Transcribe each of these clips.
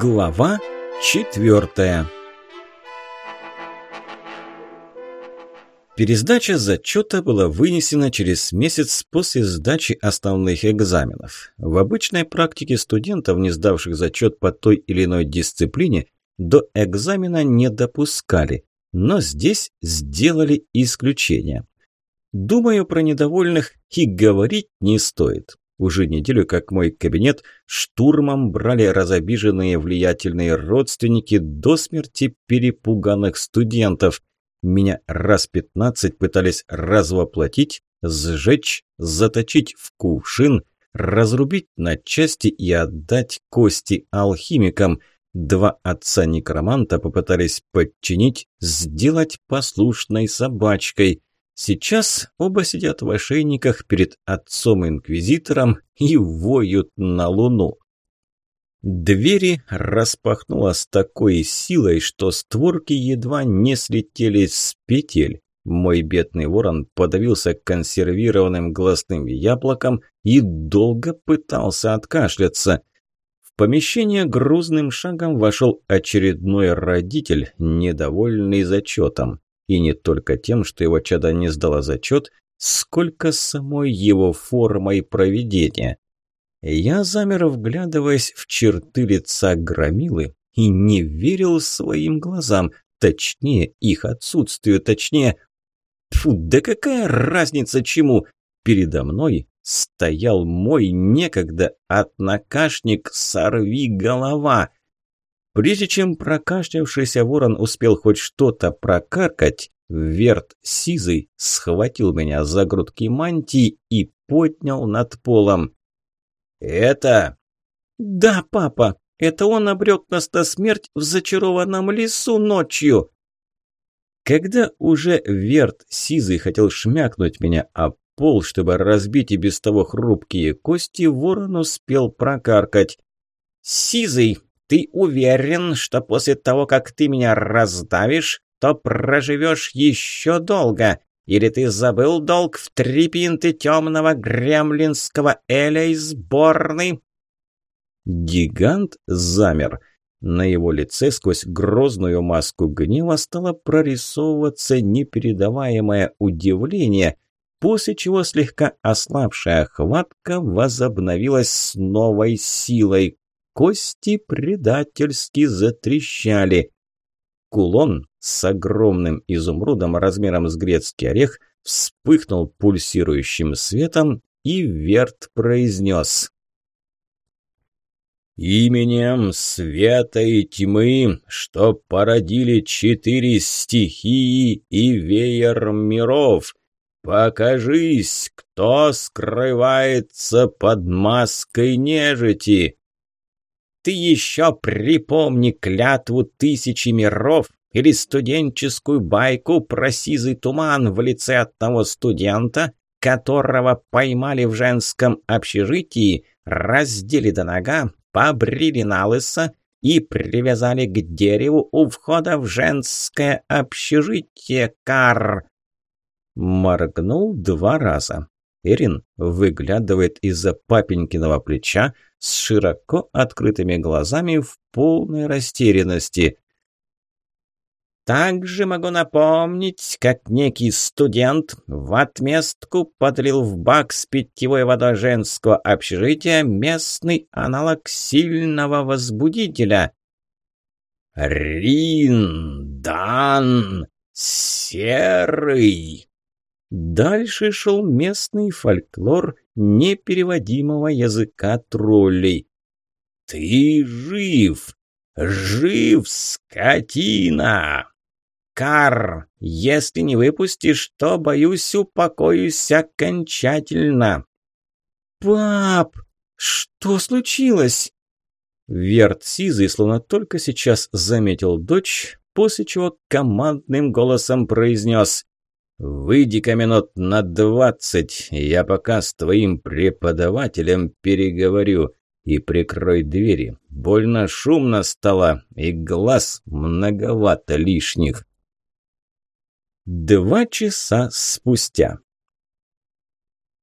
Глава четвертая Пересдача зачета была вынесена через месяц после сдачи основных экзаменов. В обычной практике студентов, не сдавших зачет по той или иной дисциплине, до экзамена не допускали, но здесь сделали исключение. Думаю, про недовольных и говорить не стоит. Уже неделю, как мой кабинет штурмом брали разобиженные влиятельные родственники до смерти перепуганных студентов. Меня раз пятнадцать пытались развоплотить, сжечь, заточить в кувшин, разрубить на части и отдать кости алхимикам. Два отца-некроманта попытались подчинить, сделать послушной собачкой. Сейчас оба сидят в ошейниках перед отцом-инквизитором и воют на луну. Двери распахнула с такой силой, что створки едва не слетели с петель. Мой бедный ворон подавился консервированным глазным яблоком и долго пытался откашляться. В помещение грузным шагом вошел очередной родитель, недовольный зачетом. И не только тем, что его чада не сдала зачет, сколько самой его формой проведения. Я замер, вглядываясь в черты лица громилы, и не верил своим глазам, точнее, их отсутствию, точнее... Фу, да какая разница чему? Передо мной стоял мой некогда однокашник «Сорви голова», Прежде чем прокашлявшийся ворон успел хоть что-то прокаркать, Верт Сизый схватил меня за грудки мантии и поднял над полом. «Это...» «Да, папа, это он обрек нас на смерть в зачарованном лесу ночью!» Когда уже Верт Сизый хотел шмякнуть меня о пол, чтобы разбить и без того хрупкие кости, ворон успел прокаркать. «Сизый, ты уверен, что после того, как ты меня раздавишь, то проживешь еще долго? Или ты забыл долг в три пинты темного гремлинского эля из сборной?» Гигант замер. На его лице сквозь грозную маску гнева стало прорисовываться непередаваемое удивление, после чего слегка ослабшая хватка возобновилась с новой силой. Кости предательски затрещали. Кулон с огромным изумрудом размером с грецкий орех вспыхнул пульсирующим светом, и Верт произнес «Именем света и тьмы, что породили четыре стихии и веер миров, покажись, кто скрывается под маской нежити!» Ты еще припомни клятву тысячи миров или студенческую байку про сизый туман в лице одного студента, которого поймали в женском общежитии, раздели до нога, побрили на лысо и привязали к дереву у входа в женское общежитие, Кар. Моргнул два раза. Эрин выглядывает из-за папенькиного плеча с широко открытыми глазами в полной растерянности. Также могу напомнить, как некий студент в отместку подлил в бак с питьевой водой женского общежития местный аналог сильного возбудителя. «Риндан Серый!» Дальше шел местный фольклор непереводимого языка троллей. «Ты жив! Жив, скотина!» «Кар, если не выпустишь, то, боюсь, упокоюсь окончательно». «Пап, что случилось?» Верт Сизый словно только сейчас заметил дочь, после чего командным голосом произнес «Выйди-ка минут на двадцать, я пока с твоим преподавателем переговорю, и прикрой двери. Больно шумно стало, и глаз многовато лишних». Два часа спустя.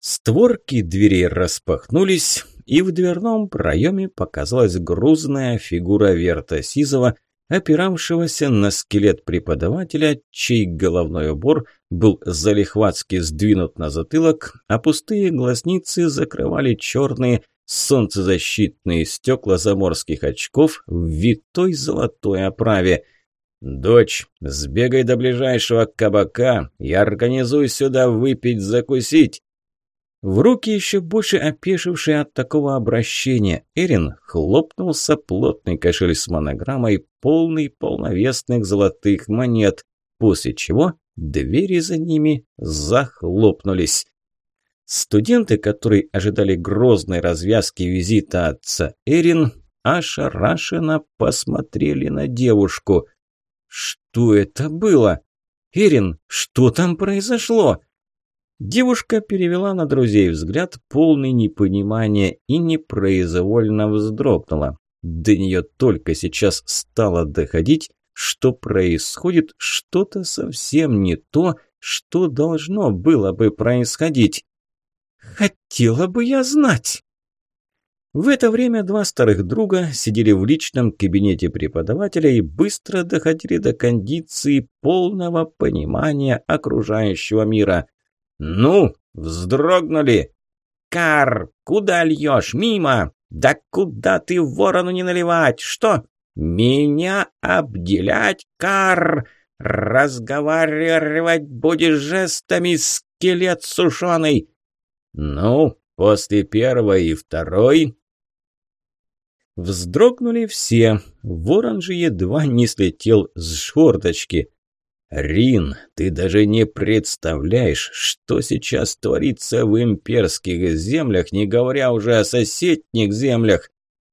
Створки дверей распахнулись, и в дверном проеме показалась грузная фигура Верта Сизова, опиравшегося на скелет преподавателя, чей головной убор был залихватски сдвинут на затылок, а пустые глазницы закрывали черные солнцезащитные стекла заморских очков в витой золотой оправе. «Дочь, сбегай до ближайшего кабака и организуй сюда выпить-закусить!» В руки еще больше опешивший от такого обращения Эрин хлопнулся плотный кошель с монограммой, полный полновесных золотых монет, после чего двери за ними захлопнулись. Студенты, которые ожидали грозной развязки визита отца Эрин, ошарашенно посмотрели на девушку. «Что это было? Эрин, что там произошло?» Девушка перевела на друзей взгляд, полный непонимания, и непроизвольно вздрогнула. До нее только сейчас стало доходить, что происходит что-то совсем не то, что должно было бы происходить. «Хотела бы я знать!» В это время два старых друга сидели в личном кабинете преподавателя и быстро доходили до кондиции полного понимания окружающего мира. «Ну, вздрогнули!» «Кар, куда льешь? Мимо! Да куда ты ворону не наливать? Что? Меня обделять, Кар? Разговаривать будешь жестами, скелет сушеный!» «Ну, после первой и второй...» Вздрогнули все. Ворон же едва не слетел с шорточки. «Рин, ты даже не представляешь, что сейчас творится в имперских землях, не говоря уже о соседних землях.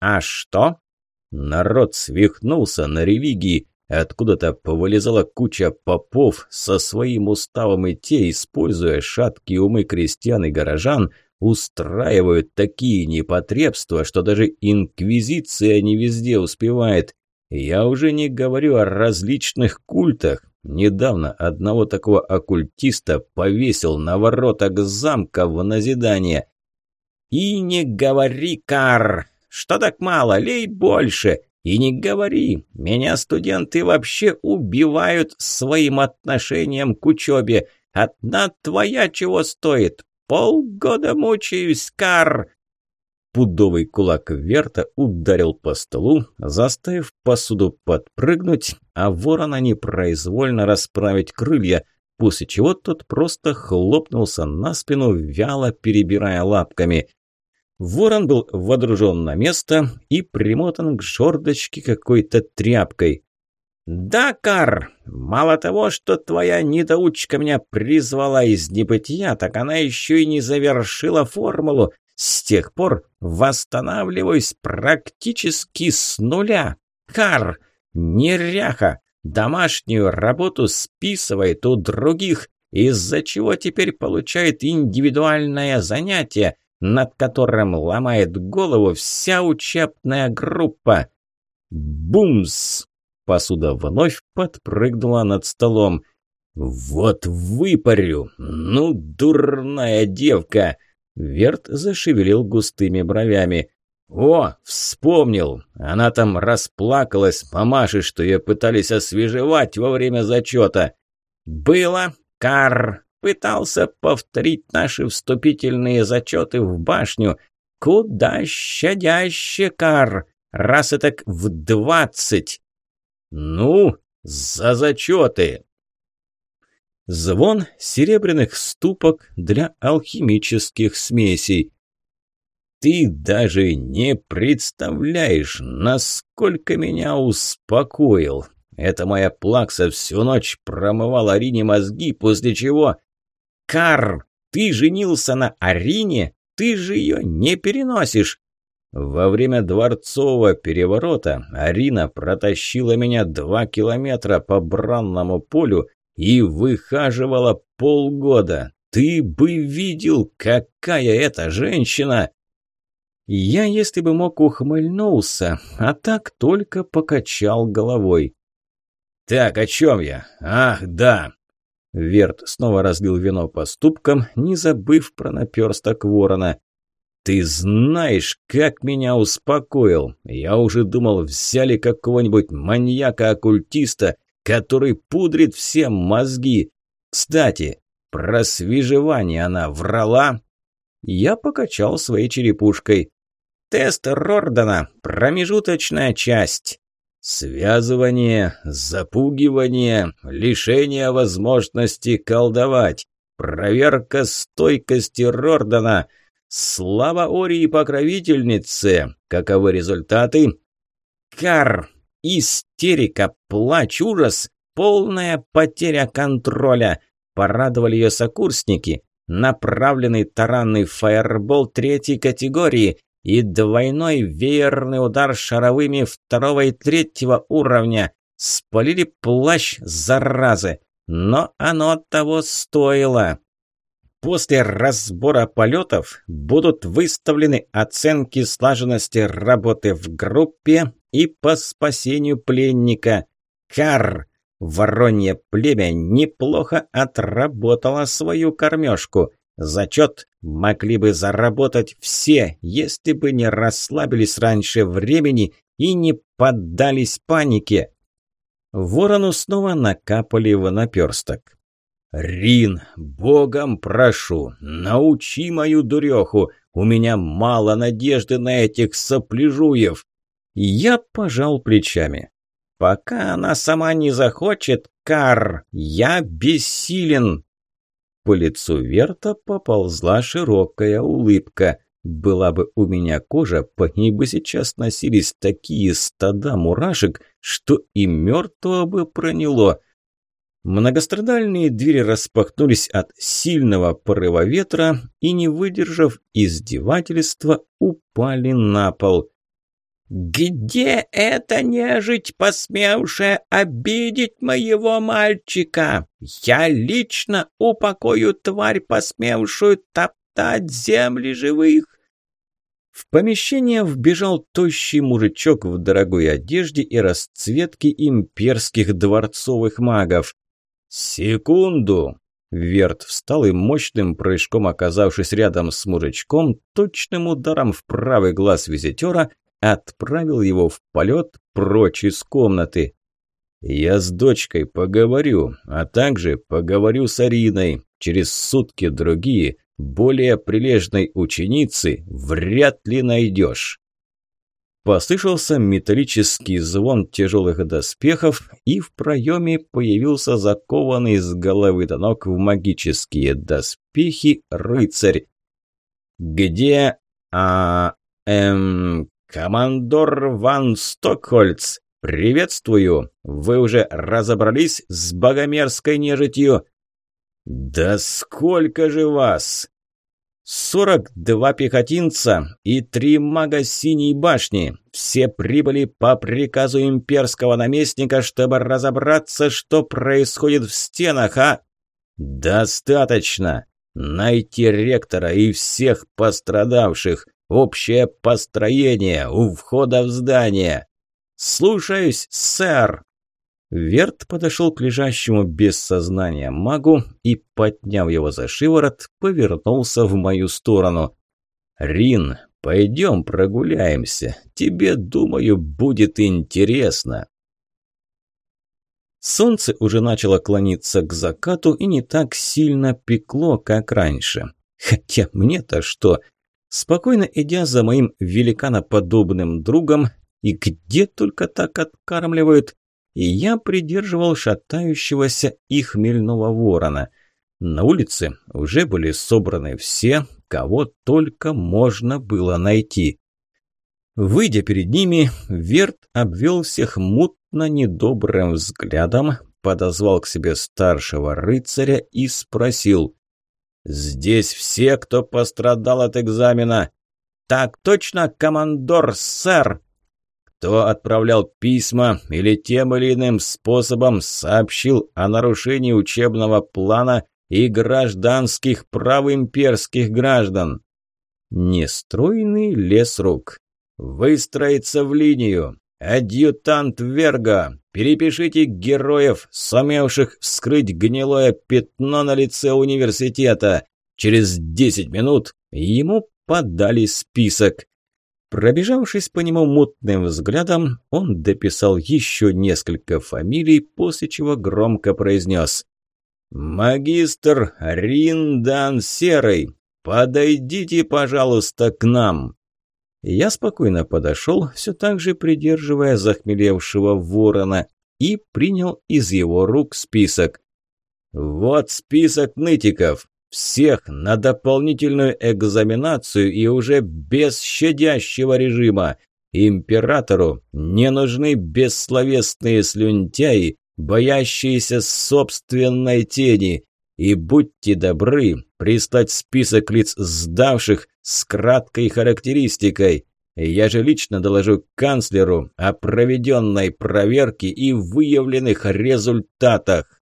А что?» Народ свихнулся на религии. Откуда-то повылезала куча попов со своим уставом, и те, используя шаткие умы крестьян и горожан, устраивают такие непотребства, что даже инквизиция не везде успевает. Я уже не говорю о различных культах. Недавно одного такого оккультиста повесил на воротах замка в назидание. «И не говори, Кар! Что так мало? Лей больше! И не говори! Меня студенты вообще убивают своим отношением к учебе! Одна твоя чего стоит? Полгода мучаюсь, Кар!» Пудовый кулак Верта ударил по столу, заставив посуду подпрыгнуть, а ворона непроизвольно расправить крылья, после чего тот просто хлопнулся на спину, вяло перебирая лапками. Ворон был водружен на место и примотан к жердочке какой-то тряпкой. «Да, Кар, мало того, что твоя недоучка меня призвала из небытия, так она еще и не завершила формулу, с тех пор восстанавливаюсь практически с нуля. Кар, неряха, домашнюю работу списывает у других, из-за чего теперь получает индивидуальное занятие, над которым ломает голову вся учебная группа. Бумс! Посуда вновь подпрыгнула над столом. «Вот выпарю! Ну, дурная девка!» Верт зашевелил густыми бровями. «О, вспомнил! Она там расплакалась, мамаши, что ее пытались освежевать во время зачета!» «Было, Кар! Пытался повторить наши вступительные зачеты в башню. Куда щадяще, Кар! Раз и так в двадцать!» «Ну, за зачеты!» Звон серебряных ступок для алхимических смесей. Ты даже не представляешь, насколько меня успокоил. Эта моя плакса всю ночь промывала Арине мозги, после чего... Кар, ты женился на Арине? Ты же ее не переносишь. Во время дворцового переворота Арина протащила меня два километра по бранному полю и выхаживала полгода. Ты бы видел, какая это женщина!» Я, если бы мог, ухмыльнулся, а так только покачал головой. «Так, о чем я? Ах, да!» Верт снова разлил вино по ступкам, не забыв про наперсток ворона. Ты знаешь, как меня успокоил. Я уже думал, взяли какого-нибудь маньяка-оккультиста, который пудрит всем мозги. Кстати, про свежевание она врала?» Я покачал своей черепушкой. «Тест Рордона. Промежуточная часть». Связывание, запугивание, лишение возможности колдовать, проверка стойкости Рордона – Слава Ории покровительнице! Каковы результаты? Кар! Истерика, плач, ужас, полная потеря контроля. Порадовали ее сокурсники. Направленный таранный фаербол третьей категории и двойной веерный удар шаровыми второго и третьего уровня. Спалили плащ заразы, но оно того стоило. После разбора полетов будут выставлены оценки слаженности работы в группе и по спасению пленника. Кар! Воронье племя неплохо отработало свою кормежку. Зачет могли бы заработать все, если бы не расслабились раньше времени и не поддались панике. Ворону снова накапали в наперсток. «Рин, богом прошу, научи мою дуреху, у меня мало надежды на этих сопляжуев». Я пожал плечами. «Пока она сама не захочет, Кар, я бессилен». По лицу Верта поползла широкая улыбка. Была бы у меня кожа, по ней бы сейчас носились такие стада мурашек, что и мертвого бы проняло. Многострадальные двери распахнулись от сильного порыва ветра и, не выдержав издевательства, упали на пол. «Где эта нежить, посмевшая обидеть моего мальчика? Я лично упокою тварь, посмевшую топтать земли живых!» В помещение вбежал тощий мужичок в дорогой одежде и расцветке имперских дворцовых магов. «Секунду!» Верт встал и мощным прыжком, оказавшись рядом с мужичком, точным ударом в правый глаз визитера, отправил его в полет прочь из комнаты. «Я с дочкой поговорю, а также поговорю с Ариной. Через сутки другие, более прилежной ученицы вряд ли найдешь». Послышался металлический звон тяжелых доспехов, и в проеме появился закованный с головы до ног в магические доспехи рыцарь. «Где... а... эм... командор Ван Стокхольц? Приветствую! Вы уже разобрались с богомерзкой нежитью?» «Да сколько же вас!» Сорок два пехотинца и три мага Синей башни. Все прибыли по приказу имперского наместника, чтобы разобраться, что происходит в стенах, а... Достаточно. Найти ректора и всех пострадавших. Общее построение у входа в здание. Слушаюсь, сэр. Верт подошел к лежащему без сознания магу и, подняв его за шиворот, повернулся в мою сторону. «Рин, пойдем прогуляемся. Тебе, думаю, будет интересно». Солнце уже начало клониться к закату и не так сильно пекло, как раньше. Хотя мне-то что? Спокойно идя за моим великаноподобным другом, и где только так откармливают, и я придерживал шатающегося и хмельного ворона. На улице уже были собраны все, кого только можно было найти. Выйдя перед ними, Верт обвел всех мутно недобрым взглядом, подозвал к себе старшего рыцаря и спросил. «Здесь все, кто пострадал от экзамена?» «Так точно, командор, сэр!» кто отправлял письма или тем или иным способом сообщил о нарушении учебного плана и гражданских прав имперских граждан. Нестройный лес рук. Выстроиться в линию. Адъютант Верга, перепишите героев, сумевших вскрыть гнилое пятно на лице университета. Через десять минут ему подали список. Пробежавшись по нему мутным взглядом, он дописал еще несколько фамилий, после чего громко произнес «Магистр Риндан Серый, подойдите, пожалуйста, к нам». Я спокойно подошел, все так же придерживая захмелевшего ворона, и принял из его рук список. «Вот список нытиков. Всех на дополнительную экзаменацию и уже без щадящего режима. Императору не нужны бессловесные слюнтяи, боящиеся собственной тени. И будьте добры прислать список лиц сдавших с краткой характеристикой. Я же лично доложу канцлеру о проведенной проверке и выявленных результатах.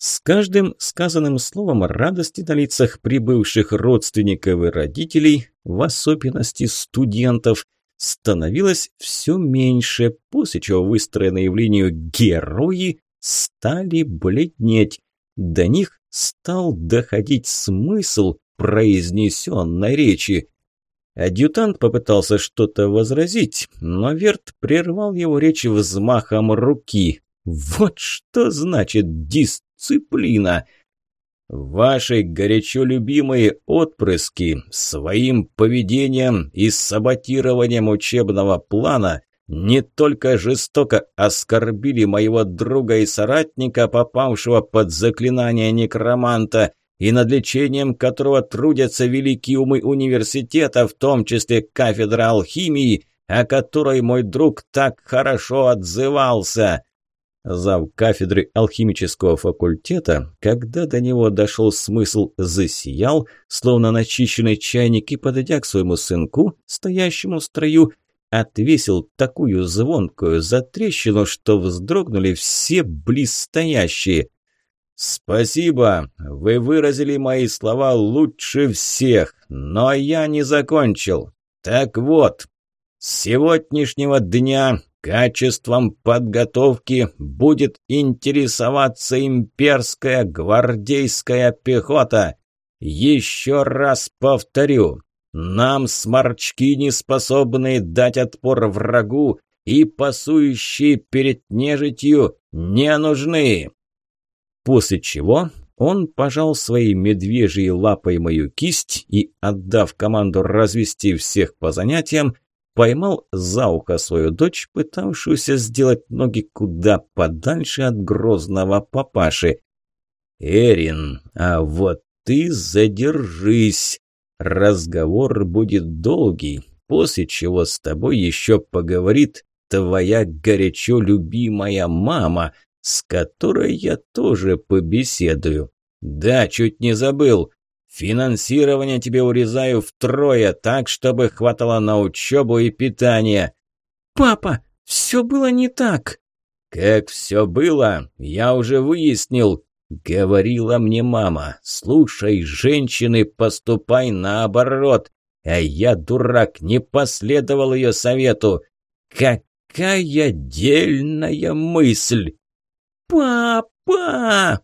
С каждым сказанным словом радости на лицах прибывших родственников и родителей, в особенности студентов, становилось все меньше, после чего выстроенные в линию герои стали бледнеть. До них стал доходить смысл произнесенной речи. Адъютант попытался что-то возразить, но Верт прервал его речь взмахом руки. Вот что значит дисциплина! Ваши горячо любимые отпрыски своим поведением и саботированием учебного плана не только жестоко оскорбили моего друга и соратника, попавшего под заклинание некроманта, и над лечением которого трудятся великие умы университета, в том числе кафедра алхимии, о которой мой друг так хорошо отзывался. Зав кафедры алхимического факультета, когда до него дошел смысл, засиял, словно начищенный чайник, и, подойдя к своему сынку, стоящему в строю, отвесил такую звонкую затрещину, что вздрогнули все близстоящие. «Спасибо, вы выразили мои слова лучше всех, но я не закончил. Так вот, с сегодняшнего дня качеством подготовки будет интересоваться имперская гвардейская пехота. Еще раз повторю, нам сморчки не способные дать отпор врагу и пасующие перед нежитью не нужны» после чего он пожал своей медвежьей лапой мою кисть и, отдав команду развести всех по занятиям, поймал за ухо свою дочь, пытавшуюся сделать ноги куда подальше от грозного папаши. «Эрин, а вот ты задержись. Разговор будет долгий, после чего с тобой еще поговорит твоя горячо любимая мама, с которой я тоже побеседую. Да, чуть не забыл. Финансирование тебе урезаю втрое, так, чтобы хватало на учебу и питание. Папа, все было не так. Как все было, я уже выяснил. Говорила мне мама, слушай, женщины, поступай наоборот. А я, дурак, не последовал ее совету. Какая дельная мысль! «Папа!»